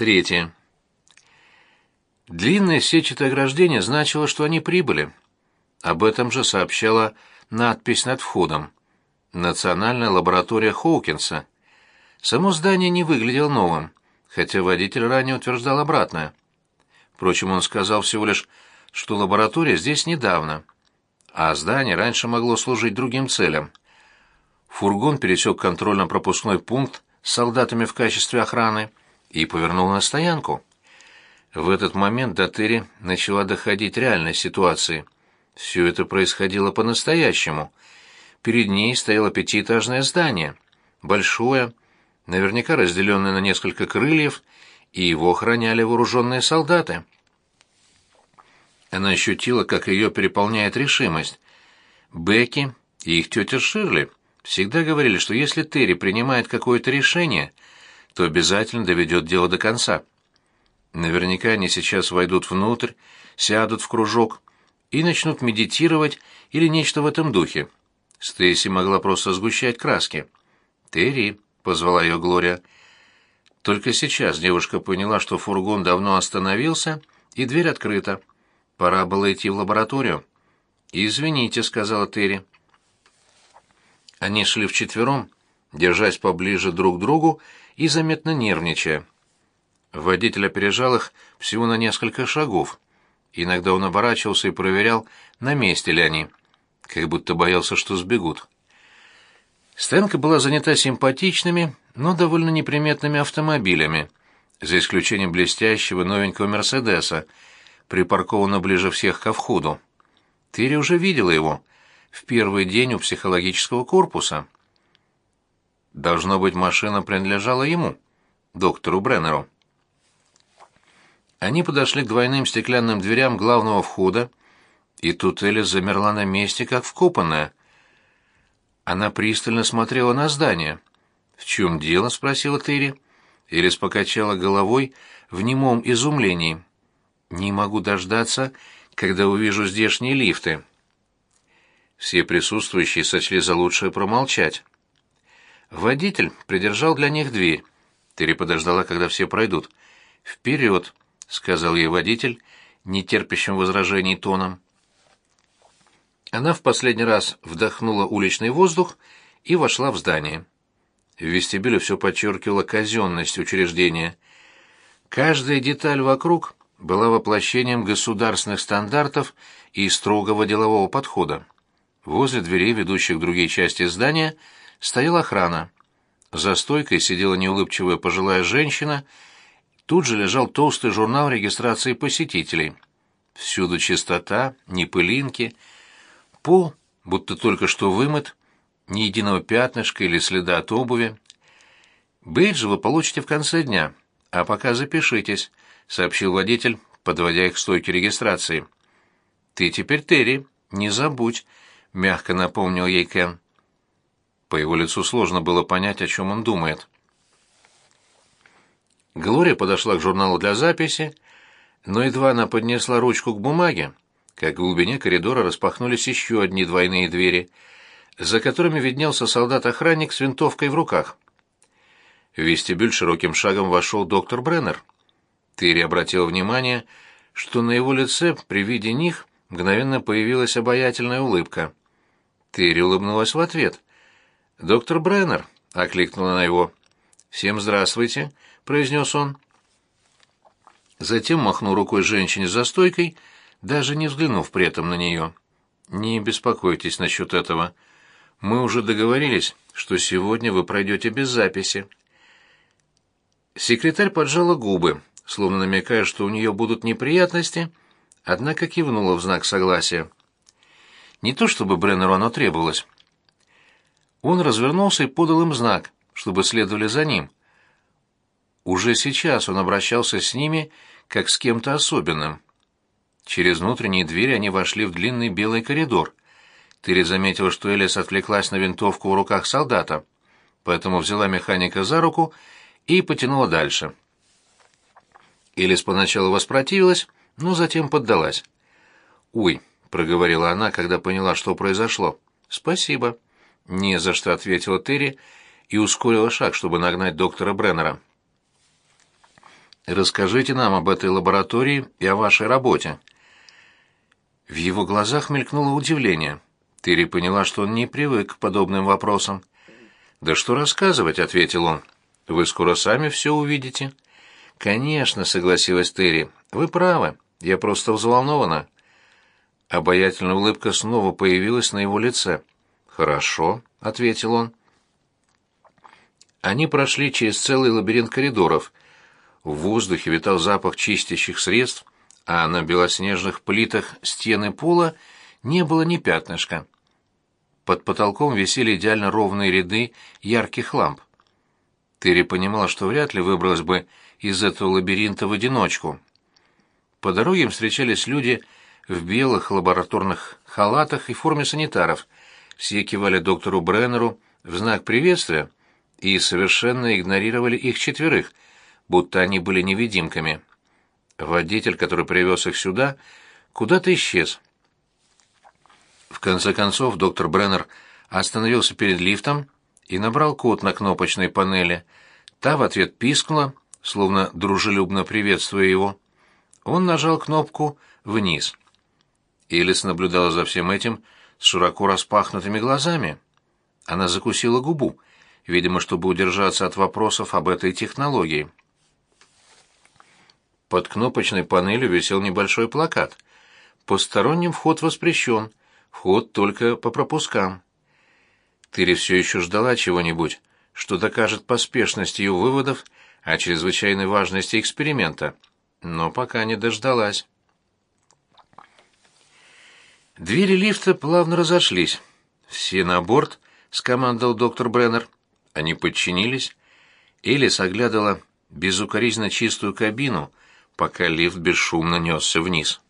Третье. Длинное сетчатое ограждение значило, что они прибыли. Об этом же сообщала надпись над входом. Национальная лаборатория Хоукинса. Само здание не выглядело новым, хотя водитель ранее утверждал обратное. Впрочем, он сказал всего лишь, что лаборатория здесь недавно, а здание раньше могло служить другим целям. Фургон пересек контрольно-пропускной пункт с солдатами в качестве охраны и повернул на стоянку. В этот момент до Терри начала доходить реальность ситуации. Все это происходило по-настоящему. Перед ней стояло пятиэтажное здание, большое, наверняка разделенное на несколько крыльев, и его охраняли вооруженные солдаты. Она ощутила, как ее переполняет решимость. Бекки и их тетя Ширли всегда говорили, что если Терри принимает какое-то решение, то обязательно доведет дело до конца. Наверняка они сейчас войдут внутрь, сядут в кружок и начнут медитировать или нечто в этом духе. Стейси могла просто сгущать краски. «Терри», — позвала ее Глория. Только сейчас девушка поняла, что фургон давно остановился, и дверь открыта. Пора было идти в лабораторию. «Извините», — сказала Терри. Они шли вчетвером, держась поближе друг к другу и заметно нервничая. Водитель опережал их всего на несколько шагов. Иногда он оборачивался и проверял, на месте ли они, как будто боялся, что сбегут. Стенка была занята симпатичными, но довольно неприметными автомобилями, за исключением блестящего новенького «Мерседеса», припаркованного ближе всех ко входу. Терри уже видела его в первый день у психологического корпуса. Должно быть, машина принадлежала ему, доктору Бреннеру. Они подошли к двойным стеклянным дверям главного входа, и тут Элис замерла на месте, как вкопанная. Она пристально смотрела на здание. «В чем дело?» — спросила Терри. Элис покачала головой в немом изумлении. «Не могу дождаться, когда увижу здешние лифты». Все присутствующие сочли за лучшее промолчать. Водитель придержал для них дверь. Терри подождала, когда все пройдут. «Вперед!» — сказал ей водитель, нетерпящим возражений тоном. Она в последний раз вдохнула уличный воздух и вошла в здание. В вестибюле все подчеркивало казенность учреждения. Каждая деталь вокруг была воплощением государственных стандартов и строгого делового подхода. Возле дверей, ведущих в другие части здания, стояла охрана. За стойкой сидела неулыбчивая пожилая женщина, тут же лежал толстый журнал регистрации посетителей. Всюду чистота, ни пылинки, пол, будто только что вымыт, ни единого пятнышка или следа от обуви. «Бейджи вы получите в конце дня, а пока запишитесь», — сообщил водитель, подводя их к стойке регистрации. «Ты теперь Терри, не забудь», — мягко напомнил ей Кен. По его лицу сложно было понять, о чем он думает. Глория подошла к журналу для записи, но едва она поднесла ручку к бумаге, как в глубине коридора распахнулись еще одни двойные двери, за которыми виднелся солдат-охранник с винтовкой в руках. В вестибюль широким шагом вошел доктор Бреннер. Тыри обратил внимание, что на его лице при виде них мгновенно появилась обаятельная улыбка. Терри улыбнулась в ответ. «Доктор Бреннер», — окликнула на его. «Всем здравствуйте», — произнес он. Затем махнул рукой женщине за стойкой, даже не взглянув при этом на нее. «Не беспокойтесь насчет этого. Мы уже договорились, что сегодня вы пройдете без записи». Секретарь поджала губы, словно намекая, что у нее будут неприятности, однако кивнула в знак согласия. Не то чтобы Бреннеру оно требовалось. Он развернулся и подал им знак, чтобы следовали за ним. Уже сейчас он обращался с ними, как с кем-то особенным. Через внутренние двери они вошли в длинный белый коридор. Тыри заметила, что Элис отвлеклась на винтовку в руках солдата, поэтому взяла механика за руку и потянула дальше. Элис поначалу воспротивилась, но затем поддалась. «Уй», — проговорила она, когда поняла, что произошло. «Спасибо». «Не за что», — ответила Терри и ускорила шаг, чтобы нагнать доктора Бреннера. Расскажите нам об этой лаборатории и о вашей работе». В его глазах мелькнуло удивление. Терри поняла, что он не привык к подобным вопросам. «Да что рассказывать», — ответил он. «Вы скоро сами все увидите». «Конечно», — согласилась Терри. «Вы правы. Я просто взволнована». Обаятельная улыбка снова появилась на его лице. «Хорошо», — ответил он. Они прошли через целый лабиринт коридоров. В воздухе витал запах чистящих средств, а на белоснежных плитах стены пола не было ни пятнышка. Под потолком висели идеально ровные ряды ярких ламп. Терри понимала, что вряд ли выбралась бы из этого лабиринта в одиночку. По дороге им встречались люди в белых лабораторных халатах и форме санитаров. Все кивали доктору Бреннеру в знак приветствия и совершенно игнорировали их четверых, будто они были невидимками. Водитель, который привез их сюда, куда-то исчез. В конце концов доктор Бреннер остановился перед лифтом и набрал код на кнопочной панели. Та в ответ пискнула, словно дружелюбно приветствуя его. Он нажал кнопку «Вниз». Элис наблюдала за всем этим с широко распахнутыми глазами. Она закусила губу, видимо, чтобы удержаться от вопросов об этой технологии. Под кнопочной панелью висел небольшой плакат. «Посторонним вход воспрещен. Вход только по пропускам». Тыри все еще ждала чего-нибудь, что докажет поспешность ее выводов о чрезвычайной важности эксперимента, но пока не дождалась. Двери лифта плавно разошлись. «Все на борт», — скомандовал доктор Бреннер. Они подчинились. Элис оглядывала безукоризненно чистую кабину, пока лифт бесшумно несся вниз.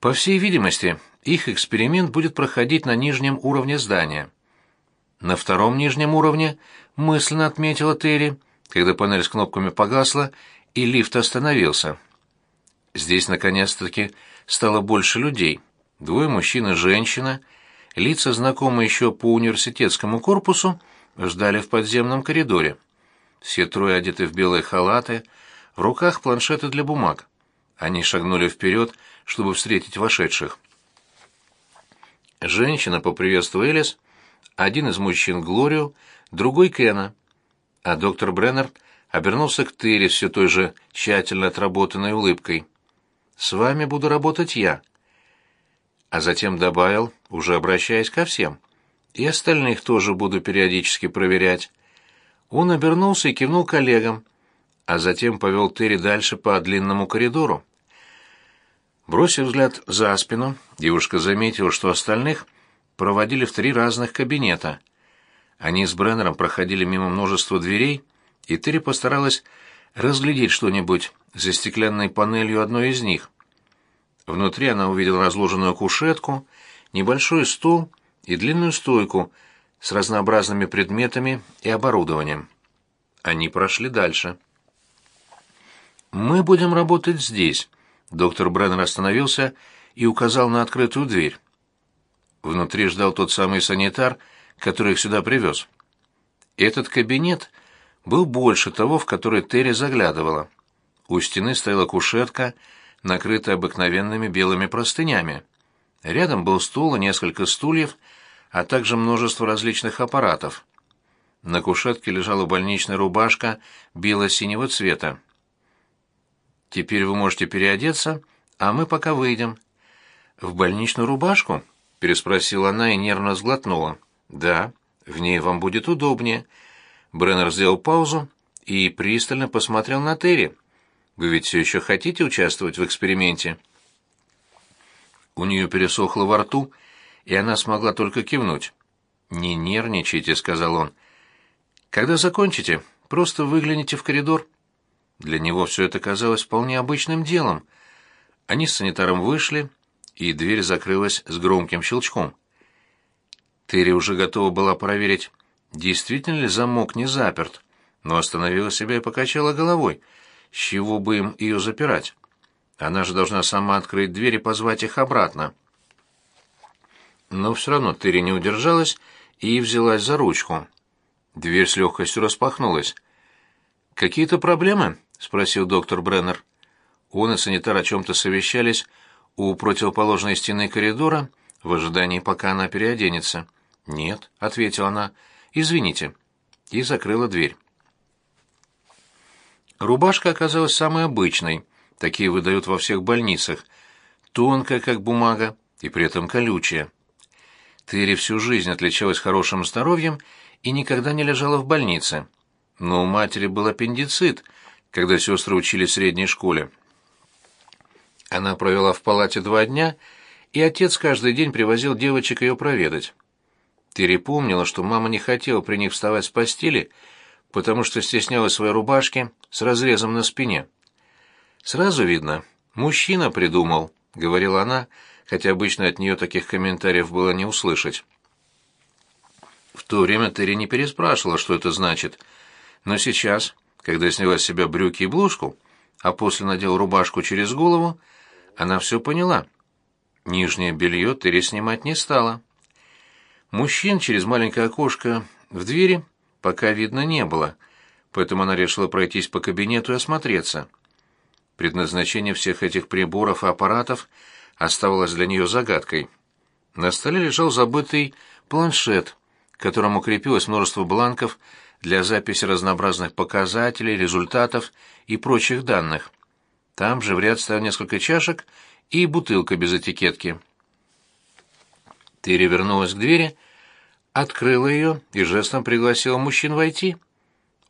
По всей видимости, их эксперимент будет проходить на нижнем уровне здания. На втором нижнем уровне, мысленно отметила Терри, когда панель с кнопками погасла и лифт остановился. Здесь наконец-таки стало больше людей. Двое мужчин и женщина, лица, знакомые еще по университетскому корпусу, ждали в подземном коридоре. Все трое одеты в белые халаты, в руках планшеты для бумаг. Они шагнули вперед, чтобы встретить вошедших. Женщина поприветствовала Элис, один из мужчин Глорию, другой Кена, а доктор Бреннер обернулся к Терри все той же тщательно отработанной улыбкой. «С вами буду работать я». А затем добавил, уже обращаясь ко всем, «И остальных тоже буду периодически проверять». Он обернулся и кивнул коллегам, а затем повел Терри дальше по длинному коридору. Бросив взгляд за спину, девушка заметила, что остальных проводили в три разных кабинета. Они с Бреннером проходили мимо множества дверей, и Терри постаралась разглядеть что-нибудь за стеклянной панелью одной из них. Внутри она увидела разложенную кушетку, небольшой стол и длинную стойку с разнообразными предметами и оборудованием. Они прошли дальше. «Мы будем работать здесь», — доктор Бреннер остановился и указал на открытую дверь. Внутри ждал тот самый санитар, который их сюда привез. Этот кабинет был больше того, в который Терри заглядывала. У стены стояла кушетка, накрытая обыкновенными белыми простынями. Рядом был стул и несколько стульев, а также множество различных аппаратов. На кушетке лежала больничная рубашка бело-синего цвета. Теперь вы можете переодеться, а мы пока выйдем. В больничную рубашку? переспросила она и нервно сглотнула. Да, в ней вам будет удобнее. Бреннер сделал паузу и пристально посмотрел на Терри. Вы ведь все еще хотите участвовать в эксперименте? У нее пересохло во рту, и она смогла только кивнуть. «Не нервничайте», — сказал он. «Когда закончите, просто выгляните в коридор». Для него все это казалось вполне обычным делом. Они с санитаром вышли, и дверь закрылась с громким щелчком. Терри уже готова была проверить, действительно ли замок не заперт, но остановила себя и покачала головой. С чего бы им ее запирать? Она же должна сама открыть дверь и позвать их обратно. Но все равно Терри не удержалась и взялась за ручку. Дверь с легкостью распахнулась. «Какие-то проблемы?» спросил доктор Бреннер. Он и санитар о чем-то совещались у противоположной стены коридора в ожидании, пока она переоденется. «Нет», — ответила она, — «извините». И закрыла дверь. Рубашка оказалась самой обычной, такие выдают во всех больницах, тонкая, как бумага, и при этом колючая. Терри всю жизнь отличалась хорошим здоровьем и никогда не лежала в больнице. Но у матери был аппендицит, когда сестры учились в средней школе. Она провела в палате два дня, и отец каждый день привозил девочек ее проведать. Терри помнила, что мама не хотела при них вставать с постели, потому что стеснялась своей рубашки с разрезом на спине. «Сразу видно, мужчина придумал», — говорила она, хотя обычно от нее таких комментариев было не услышать. В то время Терри не переспрашивала, что это значит, но сейчас, когда сняла с себя брюки и блузку, а после надела рубашку через голову, она все поняла. Нижнее белье Терри снимать не стала. Мужчин через маленькое окошко в двери пока видно не было, поэтому она решила пройтись по кабинету и осмотреться. Предназначение всех этих приборов и аппаратов оставалось для нее загадкой. На столе лежал забытый планшет, к которому крепилось множество бланков для записи разнообразных показателей, результатов и прочих данных. Там же в ряд стоял несколько чашек и бутылка без этикетки. Терри вернулась к двери, открыла ее и жестом пригласила мужчин войти.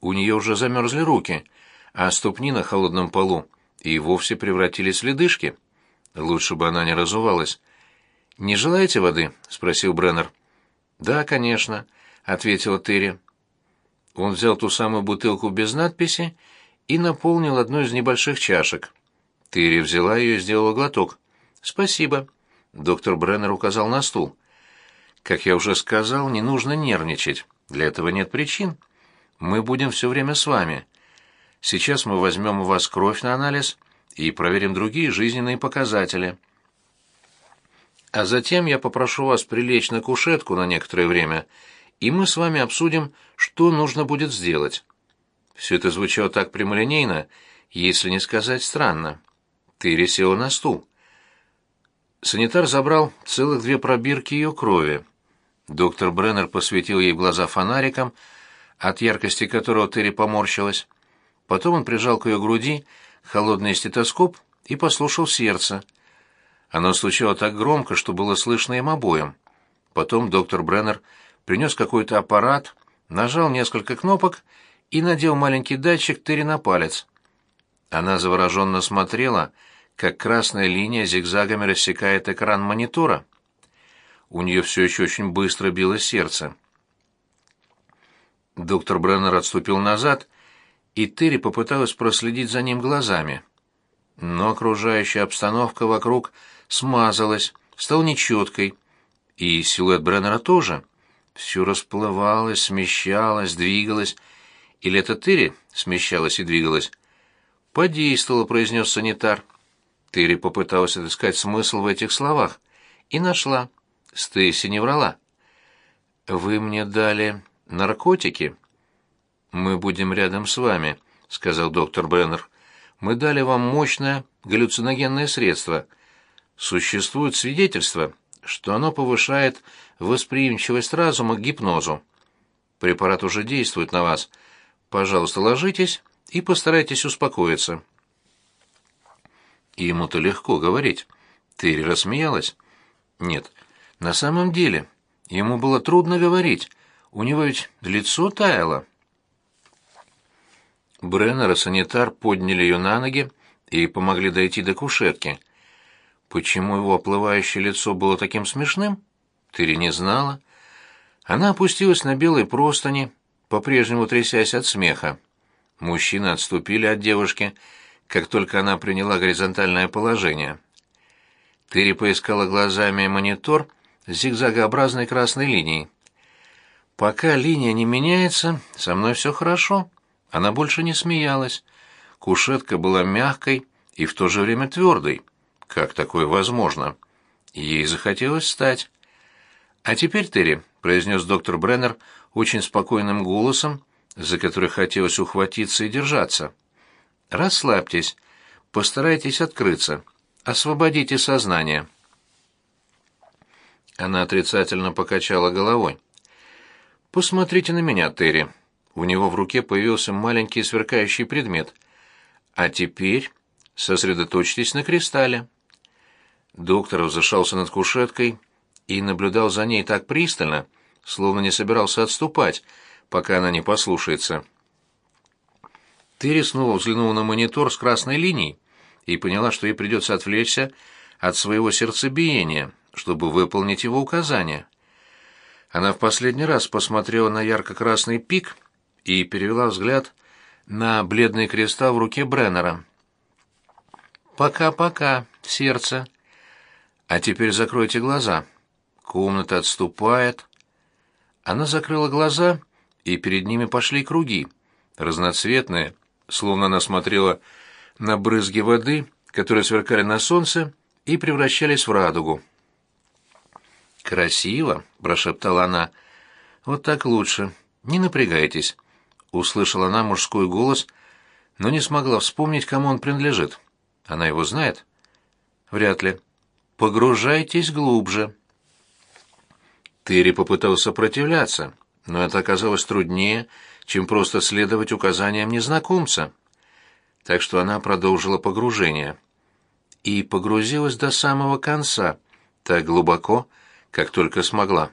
У нее уже замерзли руки, а ступни на холодном полу и вовсе превратились в ледышки. Лучше бы она не разувалась. «Не желаете воды?» — спросил Бреннер. «Да, конечно», — ответила Терри. Он взял ту самую бутылку без надписи и наполнил одну из небольших чашек. Терри взяла ее и сделала глоток. «Спасибо», — доктор Бреннер указал на стул. «Как я уже сказал, не нужно нервничать. Для этого нет причин. Мы будем все время с вами. Сейчас мы возьмем у вас кровь на анализ и проверим другие жизненные показатели. А затем я попрошу вас прилечь на кушетку на некоторое время и мы с вами обсудим, что нужно будет сделать. Все это звучало так прямолинейно, если не сказать странно. Ты села на стул. Санитар забрал целых две пробирки ее крови. Доктор Бреннер посветил ей в глаза фонариком, от яркости которого Терри поморщилась. Потом он прижал к ее груди холодный стетоскоп и послушал сердце. Оно стучало так громко, что было слышно им обоим. Потом доктор Бреннер принес какой-то аппарат, нажал несколько кнопок и надел маленький датчик Терри на палец. Она завороженно смотрела, как красная линия зигзагами рассекает экран монитора. У нее все еще очень быстро билось сердце. Доктор Бреннер отступил назад, и Терри попыталась проследить за ним глазами. Но окружающая обстановка вокруг смазалась, стала нечеткой, и силуэт Бреннера тоже — все расплывалось, смещалось, двигалось. Или это Тыри смещалась и двигалась? «Подействовало», — произнес санитар. Тыри попыталась отыскать смысл в этих словах. И нашла. Стейси не врала. «Вы мне дали наркотики?» «Мы будем рядом с вами», — сказал доктор Бреннер. «Мы дали вам мощное галлюциногенное средство. Существуют свидетельства, что оно повышает восприимчивость разума к гипнозу. Препарат уже действует на вас. Пожалуйста, ложитесь и постарайтесь успокоиться. И ему-то легко говорить. Терри рассмеялась. Нет, на самом деле, ему было трудно говорить. У него ведь лицо таяло. Бреннер и санитар подняли ее на ноги и помогли дойти до кушетки. Почему его оплывающее лицо было таким смешным? Ты не знала? Она опустилась на белые простыни, по-прежнему трясясь от смеха. Мужчины отступили от девушки, как только она приняла горизонтальное положение. Терри поискала глазами монитор зигзагообразной красной линией. «Пока линия не меняется, со мной все хорошо». Она больше не смеялась. Кушетка была мягкой и в то же время твердой. Как такое возможно? Ей захотелось встать. «А теперь, Терри», — произнес доктор Бреннер очень спокойным голосом, за который хотелось ухватиться и держаться. Расслабьтесь, постарайтесь открыться, освободите сознание». Она отрицательно покачала головой. «Посмотрите на меня, Терри». У него в руке появился маленький сверкающий предмет. «А теперь сосредоточьтесь на кристалле». Доктор возвышался над кушеткой и наблюдал за ней так пристально, словно не собирался отступать, пока она не послушается. Терри снова взглянула на монитор с красной линией и поняла, что ей придется отвлечься от своего сердцебиения, чтобы выполнить его указания. Она в последний раз посмотрела на ярко-красный пик и перевела взгляд на бледный кристалл в руке Бреннера. «Пока-пока, сердце. А теперь закройте глаза. Комната отступает». Она закрыла глаза, и перед ними пошли круги, разноцветные, словно она смотрела на брызги воды, которые сверкали на солнце и превращались в радугу. «Красиво», — прошептала она. «Вот так лучше. Не напрягайтесь», — услышала она мужской голос, но не смогла вспомнить, кому он принадлежит. Она его знает? Вряд ли. «Погружайтесь глубже». Терри попытался сопротивляться, но это оказалось труднее, чем просто следовать указаниям незнакомца. Так что она продолжила погружение. И погрузилась до самого конца, так глубоко, как только смогла.